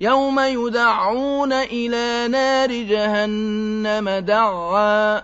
يَوْمَ يُدَعُّونَ إِلَىٰ نَارِ جَهَنَّمَ دَعًّا